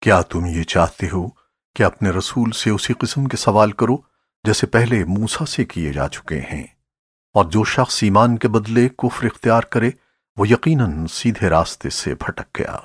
کیا تم یہ چاہتے ہو کہ اپنے رسول سے اسی قسم کے سوال کرو جیسے پہلے موسیٰ سے کیے جا چکے ہیں؟ اور جو شخص ایمان کے بدلے کفر اختیار کرے، وہ یقیناً سیدھے راستے سے بھٹک گیا۔